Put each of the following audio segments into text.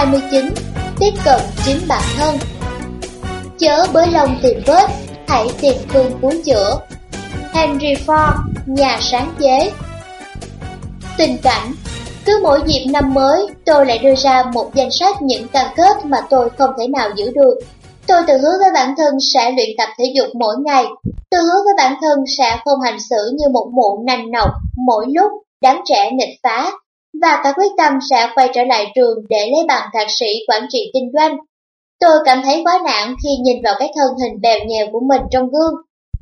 29. Tiếp cận chính bản thân Chớ bới lòng tìm vết, hãy tìm phương cứu chữa. Henry Ford, nhà sáng chế Tình cảnh Cứ mỗi dịp năm mới, tôi lại đưa ra một danh sách những cam kết mà tôi không thể nào giữ được. Tôi tự hứa với bản thân sẽ luyện tập thể dục mỗi ngày. tự hứa với bản thân sẽ không hành xử như một mụ nành nọc mỗi lúc đám trẻ nghịch phá. Và cả quyết tâm sẽ quay trở lại trường để lấy bằng thạc sĩ quản trị kinh doanh. Tôi cảm thấy quá nản khi nhìn vào cái thân hình bèo nhèo của mình trong gương.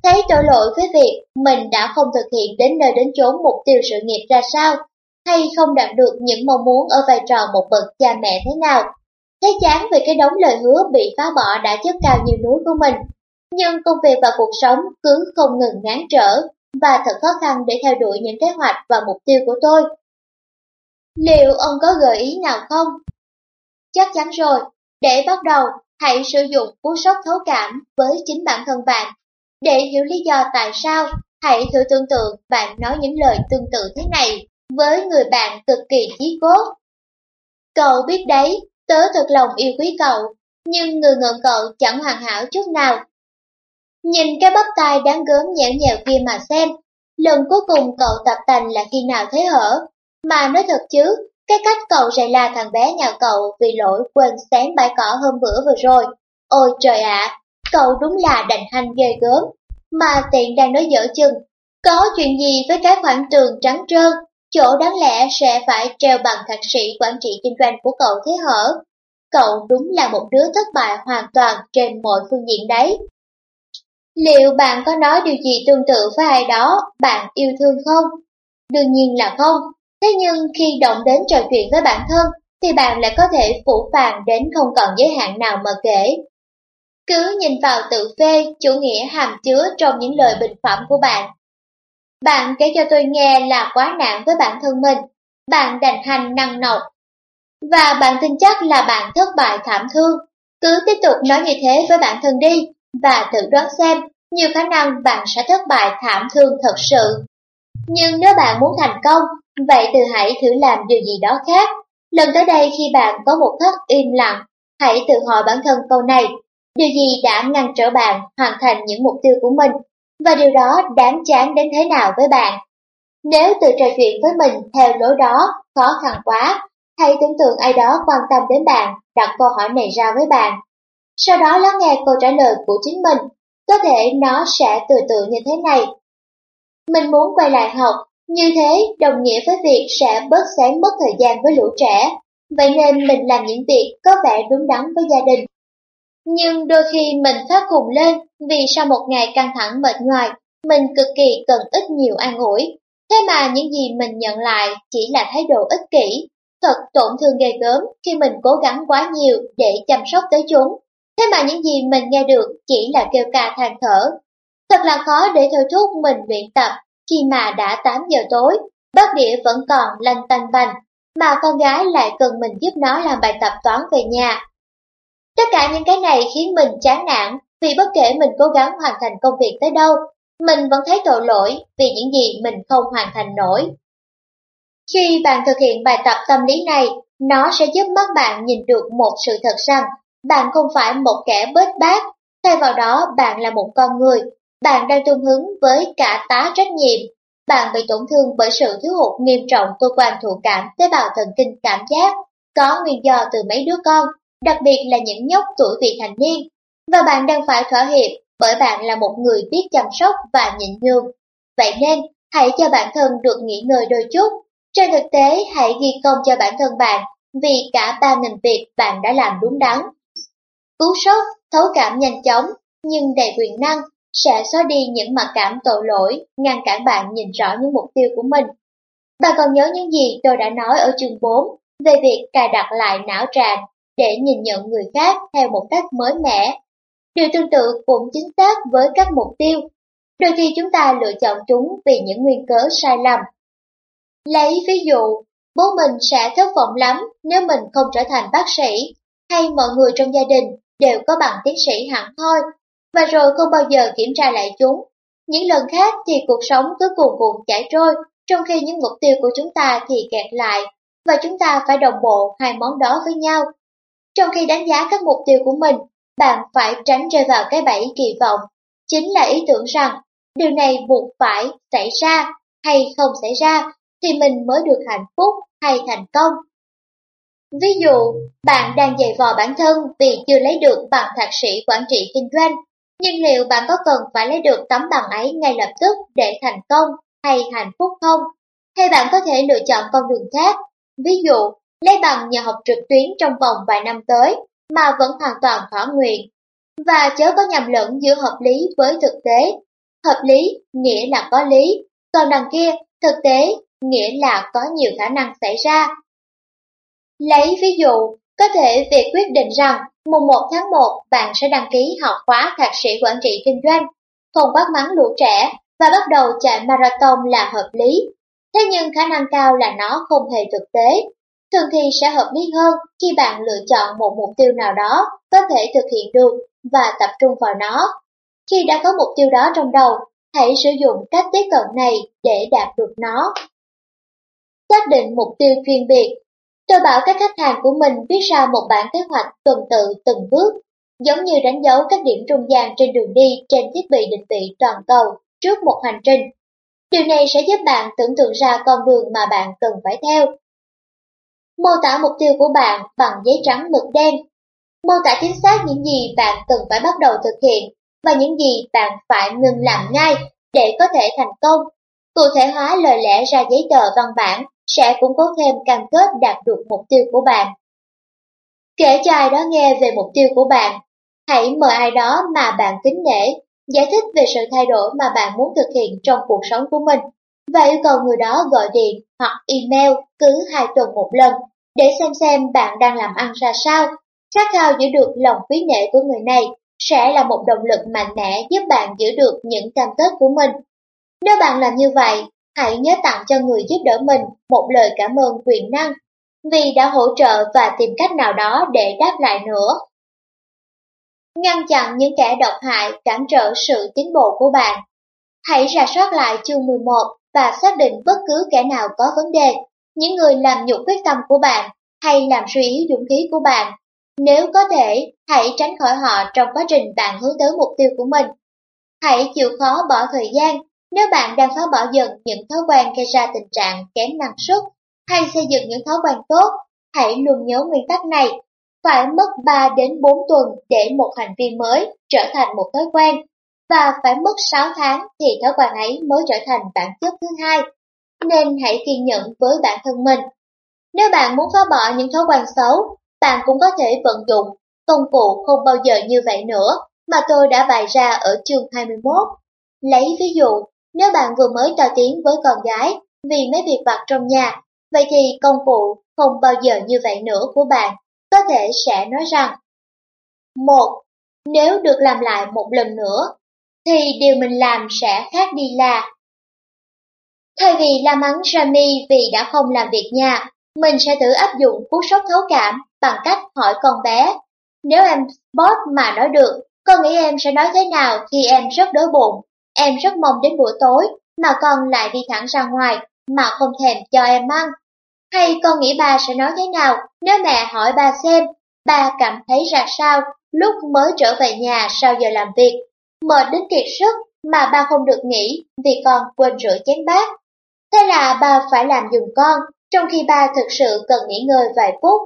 Thấy tội lỗi với việc mình đã không thực hiện đến nơi đến chốn mục tiêu sự nghiệp ra sao, hay không đạt được những mong muốn ở vai trò một bậc cha mẹ thế nào. Thấy chán về cái đống lời hứa bị phá bỏ đã chất cao như núi của mình. Nhưng công việc và cuộc sống cứ không ngừng ngán trở, và thật khó khăn để theo đuổi những kế hoạch và mục tiêu của tôi. Liệu ông có gợi ý nào không? Chắc chắn rồi, để bắt đầu, hãy sử dụng cú sốc thấu cảm với chính bản thân bạn. Để hiểu lý do tại sao, hãy thử tưởng tượng bạn nói những lời tương tự thế này với người bạn cực kỳ chí cốt. Cậu biết đấy, tớ thật lòng yêu quý cậu, nhưng người ngợm cậu chẳng hoàn hảo chút nào. Nhìn cái bắp tay đáng gớm nhẽo nhẹo kia mà xem, lần cuối cùng cậu tập tành là khi nào thế hở? Mà nói thật chứ, cái cách cậu rầy la thằng bé nhà cậu vì lỗi quên xén bãi cỏ hôm bữa vừa rồi. Ôi trời ạ, cậu đúng là đành hành ghê gớm. Mà tiện đang nói dở chừng, có chuyện gì với cái khoảng trường trắng trơn, chỗ đáng lẽ sẽ phải treo bằng thạc sĩ quản trị kinh doanh của cậu thế hở. Cậu đúng là một đứa thất bại hoàn toàn trên mọi phương diện đấy. Liệu bạn có nói điều gì tương tự với ai đó bạn yêu thương không? Đương nhiên là không, Thế nhưng khi động đến trò chuyện với bản thân, thì bạn lại có thể phủ phàng đến không còn giới hạn nào mà kể. Cứ nhìn vào tự phê, chủ nghĩa hàm chứa trong những lời bình phẩm của bạn. Bạn kể cho tôi nghe là quá nạn với bản thân mình, bạn đành hành năng nọc. Và bạn tin chắc là bạn thất bại thảm thương. Cứ tiếp tục nói như thế với bản thân đi, và tự đoán xem, nhiều khả năng bạn sẽ thất bại thảm thương thật sự. Nhưng nếu bạn muốn thành công, vậy từ hãy thử làm điều gì đó khác. Lần tới đây khi bạn có một khắc im lặng, hãy tự hỏi bản thân câu này, điều gì đã ngăn trở bạn hoàn thành những mục tiêu của mình, và điều đó đáng chán đến thế nào với bạn. Nếu tự trò chuyện với mình theo lối đó khó khăn quá, hãy tưởng tượng ai đó quan tâm đến bạn, đặt câu hỏi này ra với bạn. Sau đó lắng nghe câu trả lời của chính mình, có thể nó sẽ từ từ như thế này. Mình muốn quay lại học, như thế đồng nghĩa với việc sẽ bớt sáng mất thời gian với lũ trẻ, vậy nên mình làm những việc có vẻ đúng đắn với gia đình. Nhưng đôi khi mình phát khùng lên vì sau một ngày căng thẳng mệt nhoài, mình cực kỳ cần ít nhiều an ủi. Thế mà những gì mình nhận lại chỉ là thái độ ích kỷ, thật tổn thương ghê gớm khi mình cố gắng quá nhiều để chăm sóc tới chúng. Thế mà những gì mình nghe được chỉ là kêu ca than thở. Thật là khó để thôi thúc mình luyện tập khi mà đã 8 giờ tối, bác đĩa vẫn còn lanh tanh bành, mà con gái lại cần mình giúp nó làm bài tập toán về nhà. Tất cả những cái này khiến mình chán nản, vì bất kể mình cố gắng hoàn thành công việc tới đâu, mình vẫn thấy tội lỗi vì những gì mình không hoàn thành nổi. Khi bạn thực hiện bài tập tâm lý này, nó sẽ giúp mắt bạn nhìn được một sự thật rằng bạn không phải một kẻ bết bát, thay vào đó bạn là một con người bạn đang tương hứng với cả tá trách nhiệm. Bạn bị tổn thương bởi sự thiếu hụt nghiêm trọng cơ quan thụ cảm tế bào thần kinh cảm giác, có nguyên do từ mấy đứa con, đặc biệt là những nhóc tuổi vị thành niên. Và bạn đang phải thỏa hiệp bởi bạn là một người biết chăm sóc và nhịn nhường. Vậy nên, hãy cho bản thân được nghỉ ngơi đôi chút. Trên thực tế, hãy ghi công cho bản thân bạn vì cả ba nghìn việc bạn đã làm đúng đắn. Cú sốc, thấu cảm nhanh chóng, nhưng đầy quyền năng sẽ xóa đi những mặc cảm tội lỗi, ngăn cản bạn nhìn rõ những mục tiêu của mình. Bạn còn nhớ những gì tôi đã nói ở chương 4 về việc cài đặt lại não tràng để nhìn nhận người khác theo một cách mới mẻ. Điều tương tự cũng chính xác với các mục tiêu. Đôi khi chúng ta lựa chọn chúng vì những nguyên cớ sai lầm. Lấy ví dụ, bố mình sẽ thất vọng lắm nếu mình không trở thành bác sĩ, hay mọi người trong gia đình đều có bằng tiến sĩ hẳn hoi và rồi không bao giờ kiểm tra lại chúng. Những lần khác thì cuộc sống cứ cuồn cuộn chảy trôi, trong khi những mục tiêu của chúng ta thì kẹt lại, và chúng ta phải đồng bộ hai món đó với nhau Trong khi đánh giá các mục tiêu của mình, bạn phải tránh rơi vào cái bẫy kỳ vọng, chính là ý tưởng rằng điều này buộc phải xảy ra hay không xảy ra thì mình mới được hạnh phúc hay thành công. Ví dụ, bạn đang dày vò bản thân vì chưa lấy được bằng thạc sĩ quản trị kinh doanh, nhưng liệu bạn có cần phải lấy được tấm bằng ấy ngay lập tức để thành công hay hạnh phúc không? Hay bạn có thể lựa chọn con đường khác, ví dụ, lấy bằng nhờ học trực tuyến trong vòng vài năm tới mà vẫn hoàn toàn thỏa nguyện. Và chớ có nhầm lẫn giữa hợp lý với thực tế. Hợp lý nghĩa là có lý, còn đằng kia, thực tế nghĩa là có nhiều khả năng xảy ra. Lấy ví dụ, có thể việc quyết định rằng mùng 1 tháng 1 bạn sẽ đăng ký học khóa thạc sĩ quản trị kinh doanh, không bắt mắng lũ trẻ và bắt đầu chạy marathon là hợp lý. Thế nhưng khả năng cao là nó không hề thực tế. Thường thì sẽ hợp lý hơn khi bạn lựa chọn một mục tiêu nào đó có thể thực hiện được và tập trung vào nó. Khi đã có mục tiêu đó trong đầu, hãy sử dụng cách tiếp cận này để đạt được nó. Xác định mục tiêu chuyên biệt Tôi bảo các khách hàng của mình viết ra một bản kế hoạch tuần tự từng bước, giống như đánh dấu các điểm trung gian trên đường đi trên thiết bị định vị toàn cầu trước một hành trình. Điều này sẽ giúp bạn tưởng tượng ra con đường mà bạn cần phải theo. Mô tả mục tiêu của bạn bằng giấy trắng mực đen. Mô tả chính xác những gì bạn cần phải bắt đầu thực hiện và những gì bạn phải ngừng làm ngay để có thể thành công. Cụ thể hóa lời lẽ ra giấy tờ văn bản sẽ củng cố thêm cam kết đạt được mục tiêu của bạn. Kể cho ai đó nghe về mục tiêu của bạn, hãy mời ai đó mà bạn kính nể, giải thích về sự thay đổi mà bạn muốn thực hiện trong cuộc sống của mình, và yêu cầu người đó gọi điện hoặc email cứ hai tuần một lần để xem xem bạn đang làm ăn ra sao. Khát khao giữ được lòng quý nể của người này sẽ là một động lực mạnh mẽ giúp bạn giữ được những cam kết của mình. Nếu bạn làm như vậy, hãy nhớ tặng cho người giúp đỡ mình một lời cảm ơn quyền năng, vì đã hỗ trợ và tìm cách nào đó để đáp lại nữa. Ngăn chặn những kẻ độc hại cản trở sự tiến bộ của bạn. Hãy rà soát lại chương 11 và xác định bất cứ kẻ nào có vấn đề, những người làm nhục quyết tâm của bạn hay làm suy yếu dũng khí của bạn. Nếu có thể, hãy tránh khỏi họ trong quá trình bạn hướng tới mục tiêu của mình. Hãy chịu khó bỏ thời gian nếu bạn đang phá bỏ dần những thói quen gây ra tình trạng kém năng suất hay xây dựng những thói quen tốt, hãy luôn nhớ nguyên tắc này. Phải mất 3 đến 4 tuần để một hành vi mới trở thành một thói quen, và phải mất 6 tháng thì thói quen ấy mới trở thành bản chất thứ hai. Nên hãy kiên nhẫn với bản thân mình. Nếu bạn muốn phá bỏ những thói quen xấu, bạn cũng có thể vận dụng công cụ không bao giờ như vậy nữa mà tôi đã bày ra ở chương 21. Lấy ví dụ, nếu bạn vừa mới to tiếng với con gái vì mấy việc vặt trong nhà, vậy thì công cụ không bao giờ như vậy nữa của bạn có thể sẽ nói rằng. Một Nếu được làm lại một lần nữa, thì điều mình làm sẽ khác đi là. Thay vì la mắng Rami vì đã không làm việc nhà, mình sẽ thử áp dụng cú sốc thấu cảm bằng cách hỏi con bé Nếu em boss mà nói được, con nghĩ em sẽ nói thế nào khi em rất đói bụng? Em rất mong đến buổi tối, mà con lại đi thẳng ra ngoài, mà không thèm cho em ăn. Hay con nghĩ ba sẽ nói thế nào nếu mẹ hỏi ba xem, ba cảm thấy ra sao lúc mới trở về nhà sau giờ làm việc, mệt đến kiệt sức mà ba không được nghỉ vì con quên rửa chén bát. Thế là ba phải làm dùng con, trong khi ba thực sự cần nghỉ ngơi vài phút.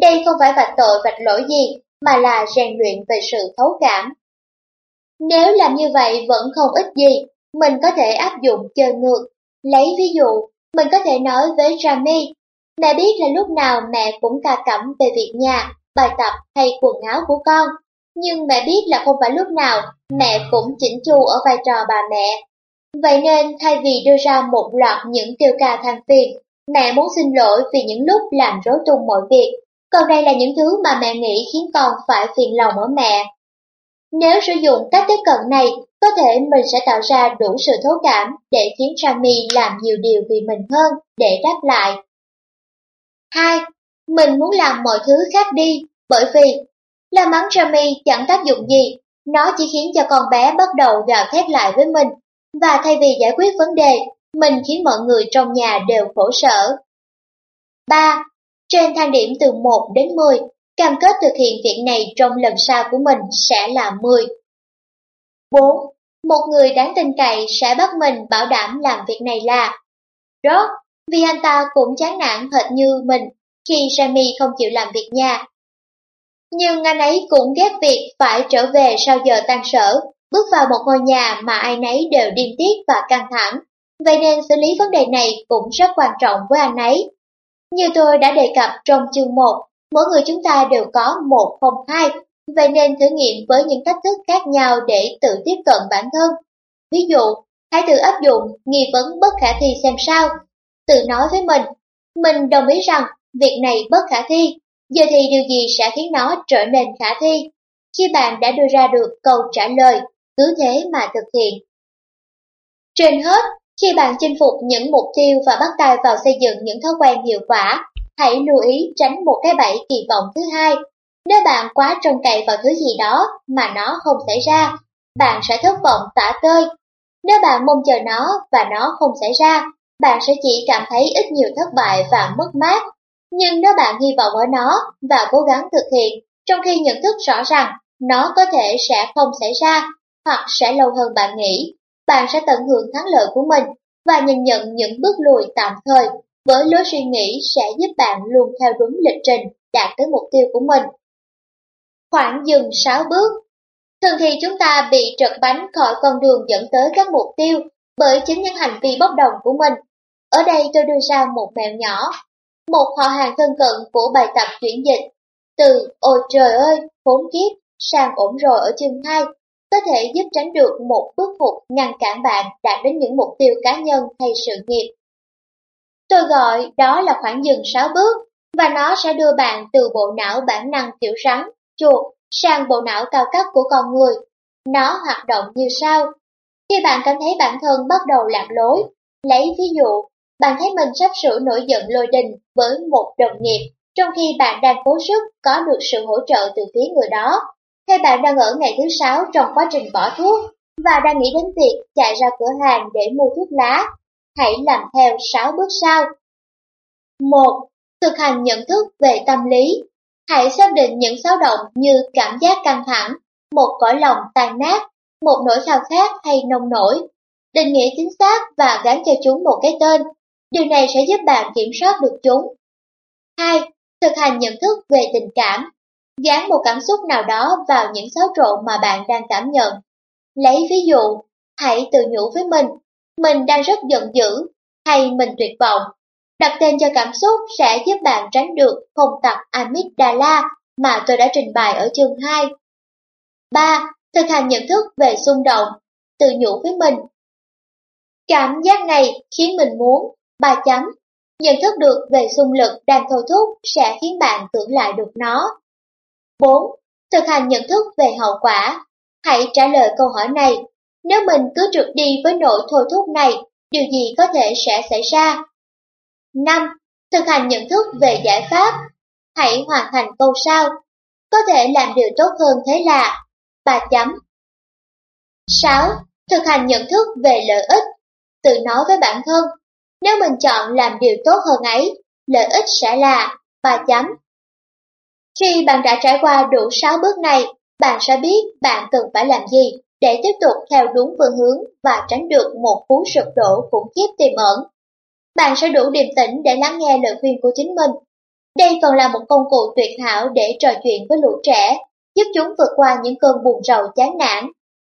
Đây không phải vạch tội vạch lỗi gì, mà là rèn luyện về sự thấu cảm nếu làm như vậy vẫn không ích gì, mình có thể áp dụng chơi ngược. Lấy ví dụ, mình có thể nói với Rami, mẹ biết là lúc nào mẹ cũng cà cẩm về việc nhà, bài tập hay quần áo của con. Nhưng mẹ biết là không phải lúc nào mẹ cũng chỉnh chu ở vai trò bà mẹ. Vậy nên thay vì đưa ra một loạt những kêu ca than phiền, mẹ muốn xin lỗi vì những lúc làm rối tung mọi việc. Còn đây là những thứ mà mẹ nghĩ khiến con phải phiền lòng ở mẹ. Nếu sử dụng cách tiếp cận này, có thể mình sẽ tạo ra đủ sự thấu cảm để khiến Rami làm nhiều điều vì mình hơn để đáp lại. 2. Mình muốn làm mọi thứ khác đi, bởi vì la mắng Rami chẳng tác dụng gì, nó chỉ khiến cho con bé bắt đầu gào thét lại với mình, và thay vì giải quyết vấn đề, mình khiến mọi người trong nhà đều khổ sở. 3. Trên thang điểm từ 1 đến 10, cam kết thực hiện việc này trong lần sau của mình sẽ là 10. 4. Một người đáng tin cậy sẽ bắt mình bảo đảm làm việc này là Rốt, vì anh ta cũng chán nản hệt như mình khi Sammy không chịu làm việc nhà. Nhưng anh ấy cũng ghét việc phải trở về sau giờ tan sở, bước vào một ngôi nhà mà ai nấy đều điên tiết và căng thẳng. Vậy nên xử lý vấn đề này cũng rất quan trọng với anh ấy. Như tôi đã đề cập trong chương 1, mỗi người chúng ta đều có một không hai, vậy nên thử nghiệm với những cách thức khác nhau để tự tiếp cận bản thân. Ví dụ, hãy tự áp dụng nghi vấn bất khả thi xem sao. Tự nói với mình, mình đồng ý rằng việc này bất khả thi, giờ thì điều gì sẽ khiến nó trở nên khả thi? Khi bạn đã đưa ra được câu trả lời, cứ thế mà thực hiện. Trên hết, khi bạn chinh phục những mục tiêu và bắt tay vào xây dựng những thói quen hiệu quả, hãy lưu ý tránh một cái bẫy kỳ vọng thứ hai. Nếu bạn quá trông cậy vào thứ gì đó mà nó không xảy ra, bạn sẽ thất vọng tả tơi. Nếu bạn mong chờ nó và nó không xảy ra, bạn sẽ chỉ cảm thấy ít nhiều thất bại và mất mát. Nhưng nếu bạn hy vọng ở nó và cố gắng thực hiện, trong khi nhận thức rõ rằng nó có thể sẽ không xảy ra hoặc sẽ lâu hơn bạn nghĩ, bạn sẽ tận hưởng thắng lợi của mình và nhìn nhận những bước lùi tạm thời với lối suy nghĩ sẽ giúp bạn luôn theo đúng lịch trình đạt tới mục tiêu của mình. Khoảng dừng 6 bước Thường thì chúng ta bị trật bánh khỏi con đường dẫn tới các mục tiêu bởi chính những hành vi bốc đồng của mình. Ở đây tôi đưa ra một mẹo nhỏ, một họ hàng thân cận của bài tập chuyển dịch từ ôi trời ơi, khốn kiếp sang ổn rồi ở chương 2 có thể giúp tránh được một bước hụt ngăn cản bạn đạt đến những mục tiêu cá nhân hay sự nghiệp. Tôi gọi đó là khoảng dừng 6 bước, và nó sẽ đưa bạn từ bộ não bản năng tiểu rắn, chuột, sang bộ não cao cấp của con người. Nó hoạt động như sau. Khi bạn cảm thấy bản thân bắt đầu lạc lối, lấy ví dụ, bạn thấy mình sắp sửa nổi giận lôi đình với một đồng nghiệp, trong khi bạn đang cố sức có được sự hỗ trợ từ phía người đó, hay bạn đang ở ngày thứ sáu trong quá trình bỏ thuốc và đang nghĩ đến việc chạy ra cửa hàng để mua thuốc lá, hãy làm theo 6 bước sau. 1. Thực hành nhận thức về tâm lý. Hãy xác định những xáo động như cảm giác căng thẳng, một cõi lòng tan nát, một nỗi khao khát hay nông nổi. Định nghĩa chính xác và gắn cho chúng một cái tên. Điều này sẽ giúp bạn kiểm soát được chúng. 2. Thực hành nhận thức về tình cảm. Gán một cảm xúc nào đó vào những xáo trộn mà bạn đang cảm nhận. Lấy ví dụ, hãy tự nhủ với mình, mình đang rất giận dữ, hay mình tuyệt vọng. Đặt tên cho cảm xúc sẽ giúp bạn tránh được không tặc amygdala mà tôi đã trình bày ở chương 2. 3. Thực hành nhận thức về xung động, tự nhủ với mình. Cảm giác này khiến mình muốn, ba chấm. Nhận thức được về xung lực đang thôi thúc sẽ khiến bạn tưởng lại được nó. 4. Thực hành nhận thức về hậu quả. Hãy trả lời câu hỏi này. Nếu mình cứ trượt đi với nỗi thôi thúc này, điều gì có thể sẽ xảy ra? 5. Thực hành nhận thức về giải pháp. Hãy hoàn thành câu sau. Có thể làm điều tốt hơn thế là 3 chấm. 6. Thực hành nhận thức về lợi ích. Tự nói với bản thân, nếu mình chọn làm điều tốt hơn ấy, lợi ích sẽ là 3 chấm. Khi bạn đã trải qua đủ 6 bước này, bạn sẽ biết bạn cần phải làm gì để tiếp tục theo đúng phương hướng và tránh được một cú sụp đổ khủng khiếp tiềm ẩn. Bạn sẽ đủ điềm tĩnh để lắng nghe lời khuyên của chính mình. Đây còn là một công cụ tuyệt hảo để trò chuyện với lũ trẻ, giúp chúng vượt qua những cơn buồn rầu chán nản.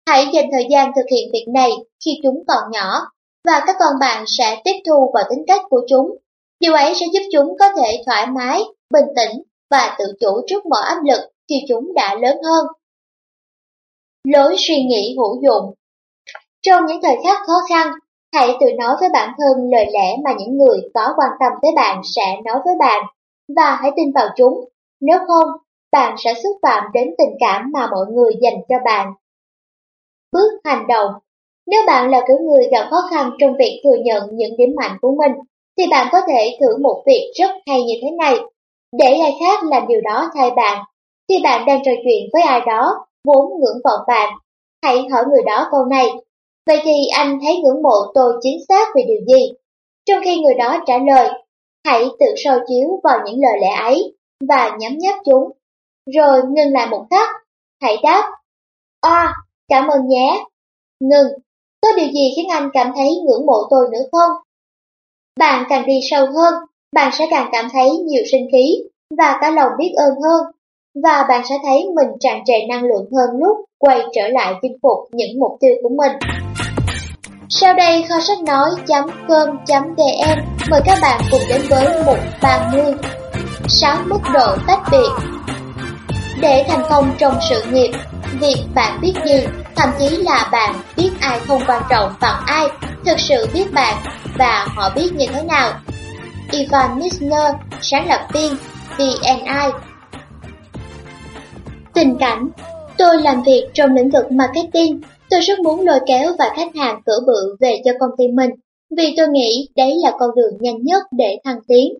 Hãy dành thời gian thực hiện việc này khi chúng còn nhỏ, và các con bạn sẽ tiếp thu vào tính cách của chúng. Điều ấy sẽ giúp chúng có thể thoải mái, bình tĩnh và tự chủ trước mọi áp lực khi chúng đã lớn hơn. Lối suy nghĩ hữu dụng Trong những thời khắc khó khăn, hãy tự nói với bản thân lời lẽ mà những người có quan tâm tới bạn sẽ nói với bạn, và hãy tin vào chúng, nếu không, bạn sẽ xúc phạm đến tình cảm mà mọi người dành cho bạn. Bước hành động Nếu bạn là kiểu người gặp khó khăn trong việc thừa nhận những điểm mạnh của mình, thì bạn có thể thử một việc rất hay như thế này để ai khác làm điều đó thay bạn. Khi bạn đang trò chuyện với ai đó, vốn ngưỡng vọng bạn, hãy hỏi người đó câu này. Vậy thì anh thấy ngưỡng mộ tôi chính xác về điều gì? Trong khi người đó trả lời, hãy tự soi chiếu vào những lời lẽ ấy và nhắm nháp chúng rồi ngừng lại một khắc. Hãy đáp, À, cảm ơn nhé. Ngừng, có điều gì khiến anh cảm thấy ngưỡng mộ tôi nữa không? Bạn càng đi sâu hơn, bạn sẽ càng cảm thấy nhiều sinh khí và cả lòng biết ơn hơn. Và bạn sẽ thấy mình tràn trề năng lượng hơn lúc quay trở lại chinh phục những mục tiêu của mình. Sau đây kho sách nói.com.vn mời các bạn cùng đến với mục 30 6 mức độ tách biệt Để thành công trong sự nghiệp, việc bạn biết gì, thậm chí là bạn biết ai không quan trọng bằng ai, thực sự biết bạn và họ biết như thế nào. Ivan Misner, sáng lập viên VNI Tình cảnh Tôi làm việc trong lĩnh vực marketing Tôi rất muốn lôi kéo và khách hàng cỡ bự về cho công ty mình, vì tôi nghĩ đấy là con đường nhanh nhất để thăng tiến.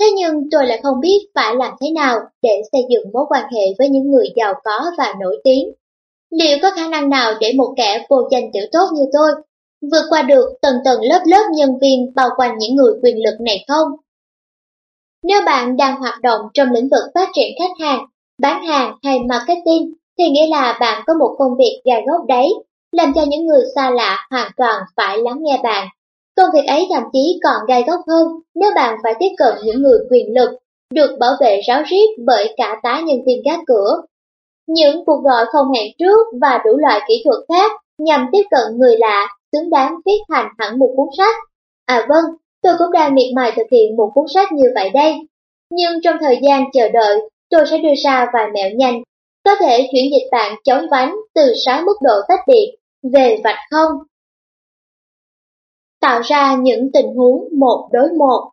Thế nhưng tôi lại không biết phải làm thế nào để xây dựng mối quan hệ với những người giàu có và nổi tiếng. Liệu có khả năng nào để một kẻ vô danh tiểu tốt như tôi vượt qua được tầng tầng lớp lớp nhân viên bao quanh những người quyền lực này không? Nếu bạn đang hoạt động trong lĩnh vực phát triển khách hàng, bán hàng hay marketing, thì nghĩa là bạn có một công việc gai gốc đấy làm cho những người xa lạ hoàn toàn phải lắng nghe bạn. Công việc ấy thậm chí còn gai góc hơn nếu bạn phải tiếp cận những người quyền lực, được bảo vệ ráo riết bởi cả tá nhân viên gác cửa. Những cuộc gọi không hẹn trước và đủ loại kỹ thuật khác nhằm tiếp cận người lạ xứng đáng viết thành hẳn một cuốn sách. À vâng, tôi cũng đang miệt mài thực hiện một cuốn sách như vậy đây. Nhưng trong thời gian chờ đợi, tôi sẽ đưa ra vài mẹo nhanh có thể chuyển dịch bạn chống vánh từ 6 mức độ tách biệt về vạch không. Tạo ra những tình huống một đối một.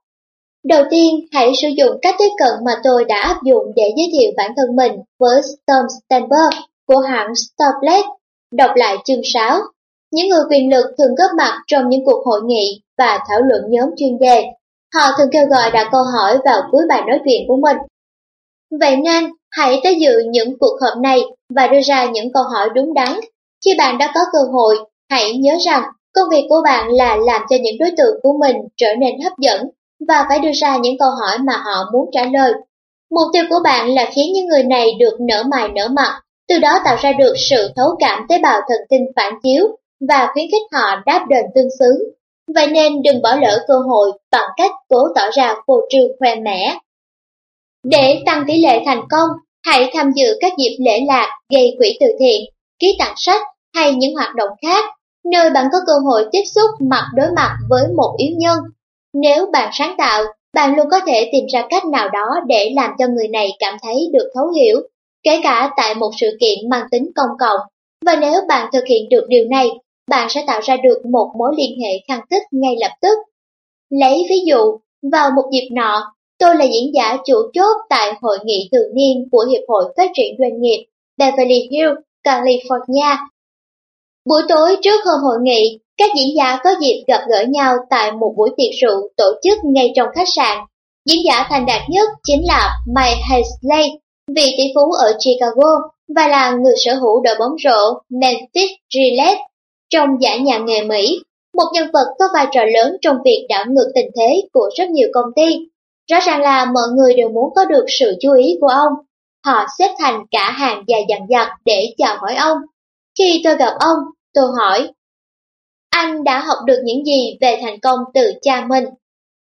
Đầu tiên, hãy sử dụng cách tiếp cận mà tôi đã áp dụng để giới thiệu bản thân mình với Storm Stenberg của hãng Stoplet. Đọc lại chương 6. Những người quyền lực thường góp mặt trong những cuộc hội nghị và thảo luận nhóm chuyên đề. Họ thường kêu gọi đặt câu hỏi vào cuối bài nói chuyện của mình. Vậy nên, hãy tới dự những cuộc họp này và đưa ra những câu hỏi đúng đắn khi bạn đã có cơ hội, hãy nhớ rằng công việc của bạn là làm cho những đối tượng của mình trở nên hấp dẫn và phải đưa ra những câu hỏi mà họ muốn trả lời. Mục tiêu của bạn là khiến những người này được nở mày nở mặt, từ đó tạo ra được sự thấu cảm tế bào thần kinh phản chiếu và khuyến khích họ đáp đền tương xứng. Vậy nên đừng bỏ lỡ cơ hội bằng cách cố tỏ ra phô trương khoe mẽ. Để tăng tỷ lệ thành công, hãy tham dự các dịp lễ lạc gây quỹ từ thiện, ký tặng sách hay những hoạt động khác, nơi bạn có cơ hội tiếp xúc mặt đối mặt với một yếu nhân. Nếu bạn sáng tạo, bạn luôn có thể tìm ra cách nào đó để làm cho người này cảm thấy được thấu hiểu, kể cả tại một sự kiện mang tính công cộng. Và nếu bạn thực hiện được điều này, bạn sẽ tạo ra được một mối liên hệ khăng khít ngay lập tức. Lấy ví dụ, vào một dịp nọ, tôi là diễn giả chủ chốt tại hội nghị thường niên của Hiệp hội Phát triển Doanh nghiệp Beverly Hills, California Buổi tối trước hôm hội nghị, các diễn giả có dịp gặp gỡ nhau tại một buổi tiệc rượu tổ chức ngay trong khách sạn. Diễn giả thành đạt nhất chính là Mike Hazley, vị tỷ phú ở Chicago và là người sở hữu đội bóng rổ Memphis Gillette trong giải nhà nghề Mỹ, một nhân vật có vai trò lớn trong việc đảo ngược tình thế của rất nhiều công ty. Rõ ràng là mọi người đều muốn có được sự chú ý của ông. Họ xếp thành cả hàng dài dằng dặc để chào hỏi ông. Khi tôi gặp ông, tôi hỏi, anh đã học được những gì về thành công từ cha mình?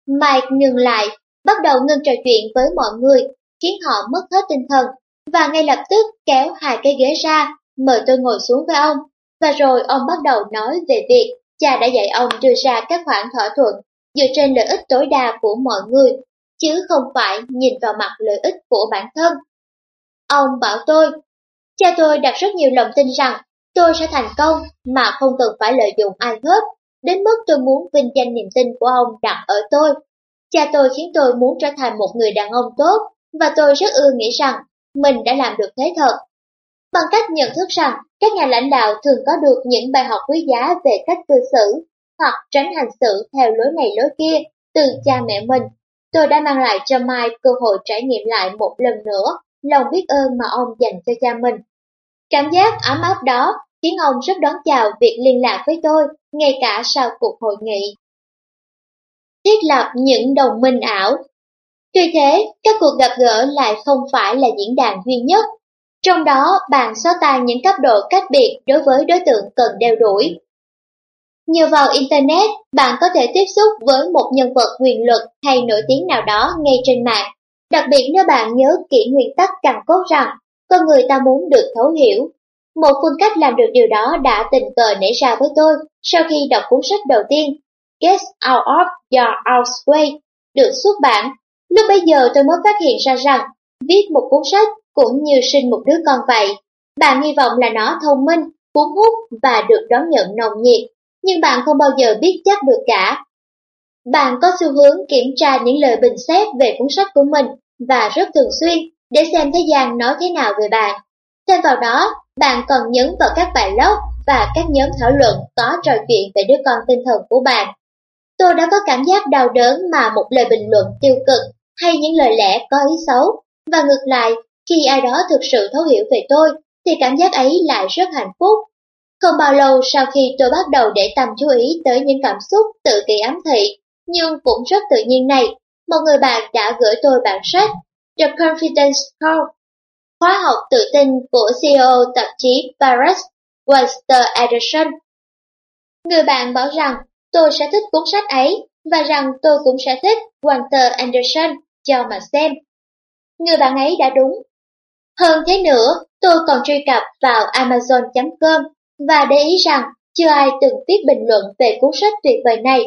Mike ngừng lại, bắt đầu ngưng trò chuyện với mọi người, khiến họ mất hết tinh thần, và ngay lập tức kéo hai cái ghế ra, mời tôi ngồi xuống với ông. Và rồi ông bắt đầu nói về việc cha đã dạy ông đưa ra các khoản thỏa thuận dựa trên lợi ích tối đa của mọi người, chứ không phải nhìn vào mặt lợi ích của bản thân. Ông bảo tôi, cha tôi đặt rất nhiều lòng tin rằng tôi sẽ thành công mà không cần phải lợi dụng ai hết, đến mức tôi muốn vinh danh niềm tin của ông đặt ở tôi. Cha tôi khiến tôi muốn trở thành một người đàn ông tốt, và tôi rất ưa nghĩ rằng mình đã làm được thế thật. Bằng cách nhận thức rằng các nhà lãnh đạo thường có được những bài học quý giá về cách cư xử hoặc tránh hành xử theo lối này lối kia từ cha mẹ mình, tôi đã mang lại cho Mai cơ hội trải nghiệm lại một lần nữa lòng biết ơn mà ông dành cho cha mình. Cảm giác ấm áp đó khiến ông rất đón chào việc liên lạc với tôi, ngay cả sau cuộc hội nghị. Thiết lập những đồng minh ảo Tuy thế, các cuộc gặp gỡ lại không phải là diễn đàn duy nhất. Trong đó, bạn xóa tan những cấp độ cách biệt đối với đối tượng cần đeo đuổi. Nhờ vào Internet, bạn có thể tiếp xúc với một nhân vật quyền lực hay nổi tiếng nào đó ngay trên mạng. Đặc biệt nếu bạn nhớ kỹ nguyên tắc càng cốt rằng, con người ta muốn được thấu hiểu. Một phương cách làm được điều đó đã tình cờ nảy ra với tôi sau khi đọc cuốn sách đầu tiên, Get Out of Your Own Way, được xuất bản. Lúc bấy giờ tôi mới phát hiện ra rằng, viết một cuốn sách cũng như sinh một đứa con vậy. Bạn hy vọng là nó thông minh, cuốn hút và được đón nhận nồng nhiệt, nhưng bạn không bao giờ biết chắc được cả. Bạn có xu hướng kiểm tra những lời bình xét về cuốn sách của mình và rất thường xuyên để xem thế gian nói thế nào về bạn. Thêm vào đó, bạn còn nhấn vào các bài blog và các nhóm thảo luận có trò chuyện về đứa con tinh thần của bạn. Tôi đã có cảm giác đau đớn mà một lời bình luận tiêu cực hay những lời lẽ có ý xấu, và ngược lại, khi ai đó thực sự thấu hiểu về tôi, thì cảm giác ấy lại rất hạnh phúc. Không bao lâu sau khi tôi bắt đầu để tâm chú ý tới những cảm xúc tự kỷ ám thị, nhưng cũng rất tự nhiên này, một người bạn đã gửi tôi bản sách The Confidence Code, khóa học tự tin của CEO tạp chí Paris, Walter Anderson. Người bạn bảo rằng tôi sẽ thích cuốn sách ấy và rằng tôi cũng sẽ thích Walter Anderson cho mà xem. Người bạn ấy đã đúng. Hơn thế nữa, tôi còn truy cập vào Amazon.com và để ý rằng chưa ai từng viết bình luận về cuốn sách tuyệt vời này.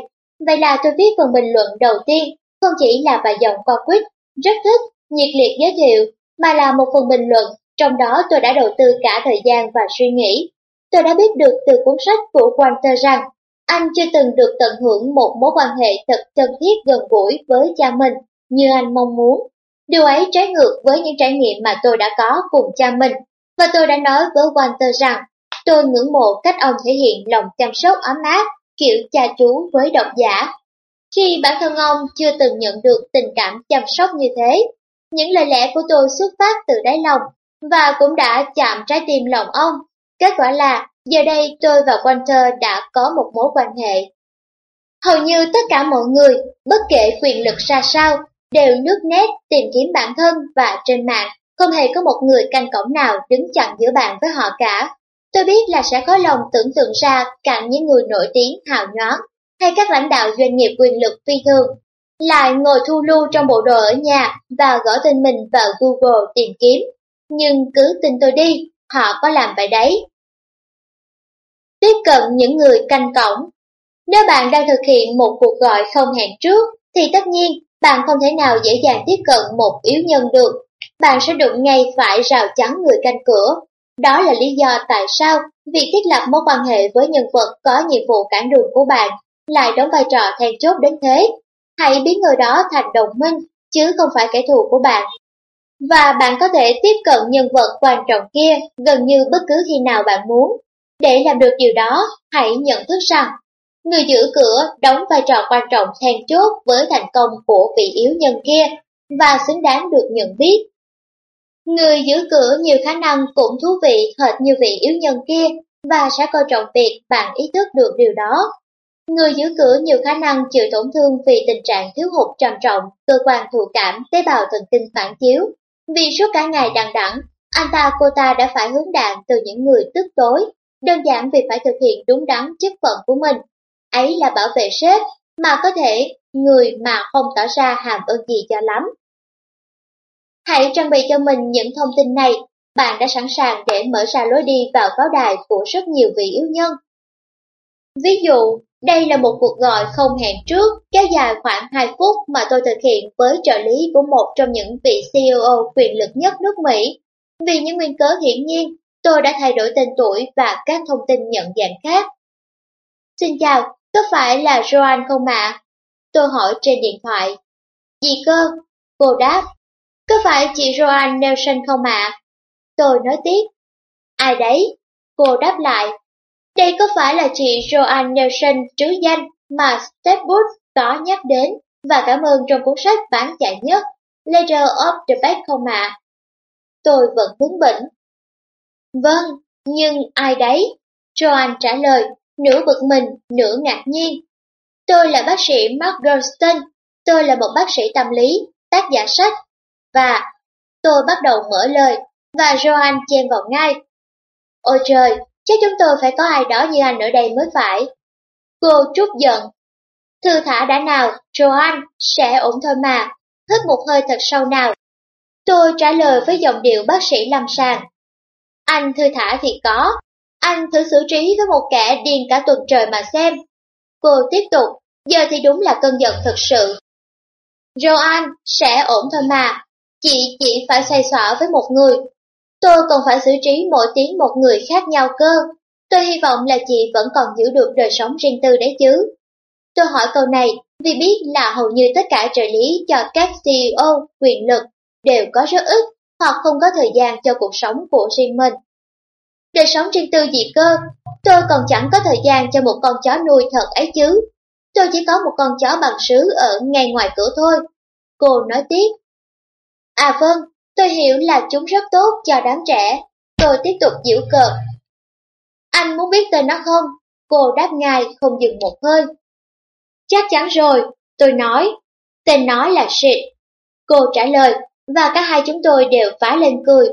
Vậy là tôi viết phần bình luận đầu tiên, không chỉ là vài dòng con quýt, rất thích, nhiệt liệt giới thiệu, mà là một phần bình luận, trong đó tôi đã đầu tư cả thời gian và suy nghĩ. Tôi đã biết được từ cuốn sách của Walter rằng anh chưa từng được tận hưởng một mối quan hệ thật thân thiết gần gũi với cha mình như anh mong muốn. Điều ấy trái ngược với những trải nghiệm mà tôi đã có cùng cha mình, và tôi đã nói với Walter rằng tôi ngưỡng mộ cách ông thể hiện lòng chăm sóc ấm áp, kiểu cha chú với độc giả. Khi bản thân ông chưa từng nhận được tình cảm chăm sóc như thế, những lời lẽ của tôi xuất phát từ đáy lòng và cũng đã chạm trái tim lòng ông. Kết quả là Giờ đây tôi và Walter đã có một mối quan hệ. Hầu như tất cả mọi người, bất kể quyền lực ra sao, đều nước nét tìm kiếm bản thân và trên mạng không hề có một người canh cổng nào đứng chặn giữa bạn với họ cả. Tôi biết là sẽ có lòng tưởng tượng ra cạnh những người nổi tiếng hào nhoáng hay các lãnh đạo doanh nghiệp quyền lực phi thường, lại ngồi thu lưu trong bộ đồ ở nhà và gõ tên mình vào Google tìm kiếm. Nhưng cứ tin tôi đi, họ có làm vậy đấy tiếp cận những người canh cổng. Nếu bạn đang thực hiện một cuộc gọi không hẹn trước, thì tất nhiên bạn không thể nào dễ dàng tiếp cận một yếu nhân được. Bạn sẽ đụng ngay phải rào chắn người canh cửa. Đó là lý do tại sao việc thiết lập mối quan hệ với nhân vật có nhiệm vụ cản đường của bạn lại đóng vai trò then chốt đến thế. Hãy biến người đó thành đồng minh, chứ không phải kẻ thù của bạn. Và bạn có thể tiếp cận nhân vật quan trọng kia gần như bất cứ khi nào bạn muốn. Để làm được điều đó, hãy nhận thức rằng, người giữ cửa đóng vai trò quan trọng then chốt với thành công của vị yếu nhân kia và xứng đáng được nhận biết. Người giữ cửa nhiều khả năng cũng thú vị hệt như vị yếu nhân kia và sẽ coi trọng việc bạn ý thức được điều đó. Người giữ cửa nhiều khả năng chịu tổn thương vì tình trạng thiếu hụt trầm trọng cơ quan thụ cảm tế bào thần kinh phản chiếu. Vì suốt cả ngày đằng đẵng, anh ta cô ta đã phải hướng đạn từ những người tức tối đơn giản vì phải thực hiện đúng đắn chức phận của mình. Ấy là bảo vệ sếp, mà có thể người mà không tỏ ra hàm ơn gì cho lắm. Hãy trang bị cho mình những thông tin này, bạn đã sẵn sàng để mở ra lối đi vào pháo đài của rất nhiều vị yếu nhân. Ví dụ, đây là một cuộc gọi không hẹn trước, kéo dài khoảng 2 phút mà tôi thực hiện với trợ lý của một trong những vị CEO quyền lực nhất nước Mỹ. Vì những nguyên cớ hiển nhiên, Tôi đã thay đổi tên tuổi và các thông tin nhận dạng khác. Xin chào, có phải là Joan không ạ? Tôi hỏi trên điện thoại. Gì cơ? Cô đáp. Có phải chị Joan Nelson không ạ? Tôi nói tiếp. Ai đấy? Cô đáp lại. Đây có phải là chị Joan Nelson trứ danh mà Stepwood có nhắc đến và cảm ơn trong cuốn sách bán chạy nhất Letter of the Back không ạ? Tôi vẫn bướng bỉnh. Vâng, nhưng ai đấy? Joan trả lời, nửa bực mình, nửa ngạc nhiên. Tôi là bác sĩ Mark Goldstein, tôi là một bác sĩ tâm lý, tác giả sách. Và tôi bắt đầu mở lời, và Joan chen vào ngay. Ôi trời, chắc chúng tôi phải có ai đó như anh ở đây mới phải. Cô trút giận. Thư thả đã nào, Joan, sẽ ổn thôi mà. Hít một hơi thật sâu nào. Tôi trả lời với giọng điệu bác sĩ lâm sàng. Anh thư thả thì có, anh thử xử trí với một kẻ điên cả tuần trời mà xem. Cô tiếp tục, giờ thì đúng là cơn giận thật sự. Joan, sẽ ổn thôi mà, chị chỉ phải xoay xỏa với một người. Tôi còn phải xử trí mỗi tiếng một người khác nhau cơ. Tôi hy vọng là chị vẫn còn giữ được đời sống riêng tư đấy chứ. Tôi hỏi câu này vì biết là hầu như tất cả trợ lý cho các CEO quyền lực đều có rất ít hoặc không có thời gian cho cuộc sống của riêng mình. Đời sống riêng tư gì cơ, tôi còn chẳng có thời gian cho một con chó nuôi thật ấy chứ. Tôi chỉ có một con chó bằng sứ ở ngay ngoài cửa thôi. Cô nói tiếp. À vâng, tôi hiểu là chúng rất tốt cho đám trẻ. Tôi tiếp tục giễu cợt. Anh muốn biết tên nó không? Cô đáp ngay không dừng một hơi. Chắc chắn rồi, tôi nói. Tên nó là Sid. Cô trả lời, và cả hai chúng tôi đều phá lên cười.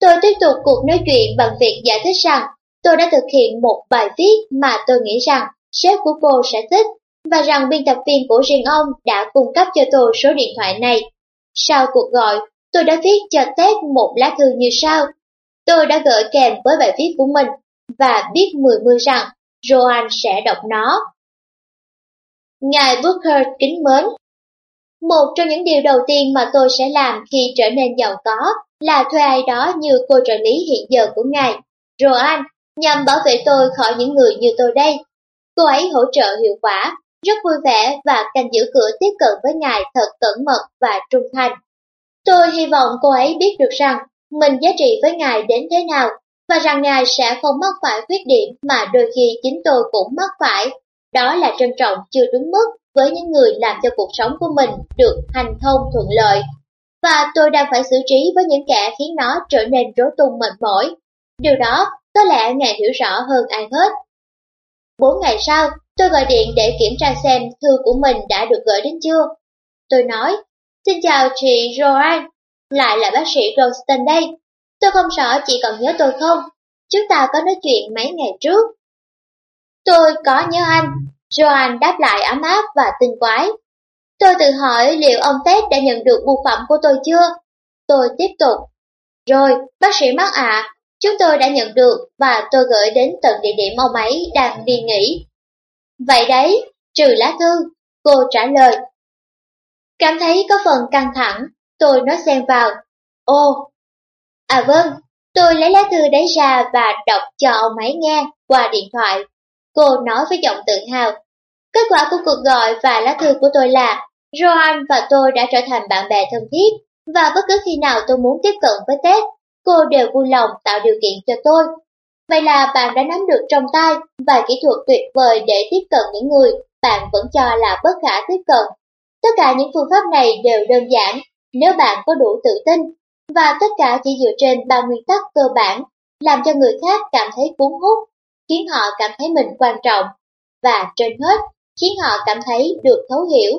Tôi tiếp tục cuộc nói chuyện bằng việc giải thích rằng tôi đã thực hiện một bài viết mà tôi nghĩ rằng sếp của cô sẽ thích và rằng biên tập viên của riêng ông đã cung cấp cho tôi số điện thoại này. Sau cuộc gọi, tôi đã viết cho tết một lá thư như sau. Tôi đã gửi kèm với bài viết của mình và biết mười mươi rằng Joan sẽ đọc nó. Ngài Booker kính mến, một trong những điều đầu tiên mà tôi sẽ làm khi trở nên giàu có là thuê ai đó như cô trợ lý hiện giờ của ngài, Joan, nhằm bảo vệ tôi khỏi những người như tôi đây. Cô ấy hỗ trợ hiệu quả, rất vui vẻ và canh giữ cửa tiếp cận với ngài thật cẩn mật và trung thành. Tôi hy vọng cô ấy biết được rằng mình giá trị với ngài đến thế nào và rằng ngài sẽ không mắc phải khuyết điểm mà đôi khi chính tôi cũng mắc phải. Đó là trân trọng chưa đúng mức với những người làm cho cuộc sống của mình được hành thông thuận lợi. Và tôi đang phải xử trí với những kẻ khiến nó trở nên rối tung mệt mỏi. Điều đó có lẽ ngài hiểu rõ hơn ai hết. Bốn ngày sau, tôi gọi điện để kiểm tra xem thư của mình đã được gửi đến chưa. Tôi nói, xin chào chị Roan, lại là bác sĩ Ralston đây. Tôi không rõ chị còn nhớ tôi không? Chúng ta có nói chuyện mấy ngày trước. Tôi có nhớ anh, Joan đáp lại ấm áp và tinh quái. Tôi tự hỏi liệu ông Tết đã nhận được bưu phẩm của tôi chưa? Tôi tiếp tục. Rồi, bác sĩ mắc ạ, chúng tôi đã nhận được và tôi gửi đến tận địa điểm ông ấy đang đi nghỉ. Vậy đấy, trừ lá thư, cô trả lời. Cảm thấy có phần căng thẳng, tôi nói xen vào. Ô, à vâng, tôi lấy lá thư đấy ra và đọc cho ông ấy nghe qua điện thoại. Cô nói với giọng tự hào. Kết quả của cuộc gọi và lá thư của tôi là Joan và tôi đã trở thành bạn bè thân thiết và bất cứ khi nào tôi muốn tiếp cận với Tết, cô đều vui lòng tạo điều kiện cho tôi. Vậy là bạn đã nắm được trong tay vài kỹ thuật tuyệt vời để tiếp cận những người bạn vẫn cho là bất khả tiếp cận. Tất cả những phương pháp này đều đơn giản nếu bạn có đủ tự tin và tất cả chỉ dựa trên ba nguyên tắc cơ bản làm cho người khác cảm thấy cuốn hút khiến họ cảm thấy mình quan trọng, và trên hết, khiến họ cảm thấy được thấu hiểu.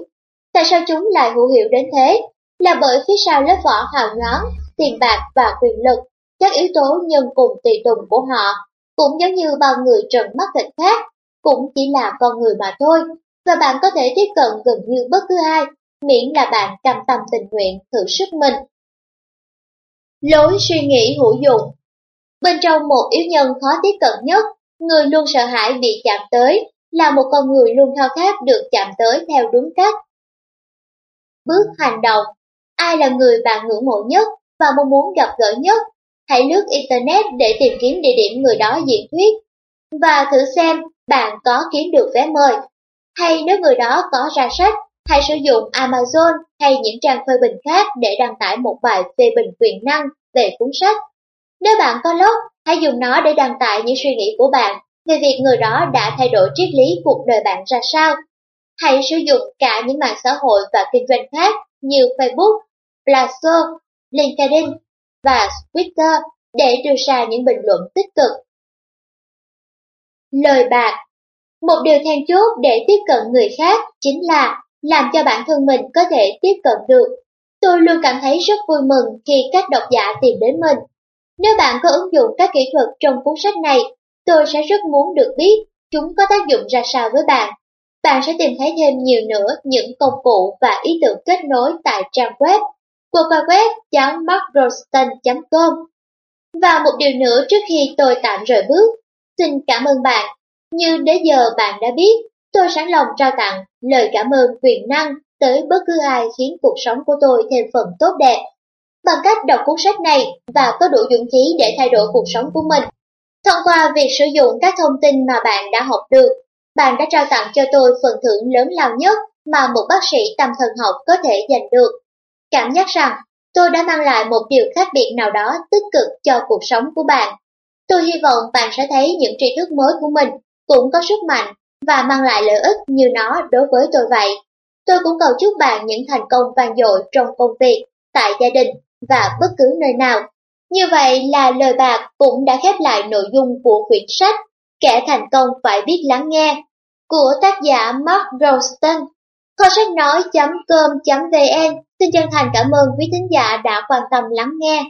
Tại sao chúng lại hữu hiệu đến thế? Là bởi phía sau lớp vỏ hào nhoáng, tiền bạc và quyền lực, các yếu tố nhân cùng tùy tùng của họ, cũng giống như bao người trần mắt thịt khác, cũng chỉ là con người mà thôi, và bạn có thể tiếp cận gần như bất cứ ai, miễn là bạn cam tâm tình nguyện thử sức mình. Lối suy nghĩ hữu dụng Bên trong một yếu nhân khó tiếp cận nhất Người luôn sợ hãi bị chạm tới, là một con người luôn khao khát được chạm tới theo đúng cách. Bước hành động Ai là người bạn ngưỡng mộ nhất và mong muốn gặp gỡ nhất? Hãy lướt Internet để tìm kiếm địa điểm người đó diễn thuyết và thử xem bạn có kiếm được vé mời. Hay nếu người đó có ra sách, hãy sử dụng Amazon hay những trang phê bình khác để đăng tải một bài phê bình quyền năng về cuốn sách. Nếu bạn có blog, hãy dùng nó để đăng tải những suy nghĩ của bạn về việc người đó đã thay đổi triết lý cuộc đời bạn ra sao. Hãy sử dụng cả những mạng xã hội và kinh doanh khác như Facebook, Blogger, LinkedIn và Twitter để đưa ra những bình luận tích cực. Lời bạc Một điều then chốt để tiếp cận người khác chính là làm cho bản thân mình có thể tiếp cận được. Tôi luôn cảm thấy rất vui mừng khi các độc giả tìm đến mình. Nếu bạn có ứng dụng các kỹ thuật trong cuốn sách này, tôi sẽ rất muốn được biết chúng có tác dụng ra sao với bạn. Bạn sẽ tìm thấy thêm nhiều nữa những công cụ và ý tưởng kết nối tại trang web www.markroston.com Và một điều nữa trước khi tôi tạm rời bước, xin cảm ơn bạn. Như đến giờ bạn đã biết, tôi sẵn lòng trao tặng lời cảm ơn quyền năng tới bất cứ ai khiến cuộc sống của tôi thêm phần tốt đẹp. Bằng cách đọc cuốn sách này và có đủ dũng khí để thay đổi cuộc sống của mình. Thông qua việc sử dụng các thông tin mà bạn đã học được, bạn đã trao tặng cho tôi phần thưởng lớn lao nhất mà một bác sĩ tâm thần học có thể giành được. Cảm giác rằng tôi đã mang lại một điều khác biệt nào đó tích cực cho cuộc sống của bạn. Tôi hy vọng bạn sẽ thấy những tri thức mới của mình cũng có sức mạnh và mang lại lợi ích như nó đối với tôi vậy. Tôi cũng cầu chúc bạn những thành công vang dội trong công việc, tại gia đình và bất cứ nơi nào. Như vậy là lời bạc cũng đã khép lại nội dung của quyển sách Kẻ thành công phải biết lắng nghe của tác giả Mark Rolston. Kho sách nói.com.vn xin chân thành cảm ơn quý thính giả đã quan tâm lắng nghe.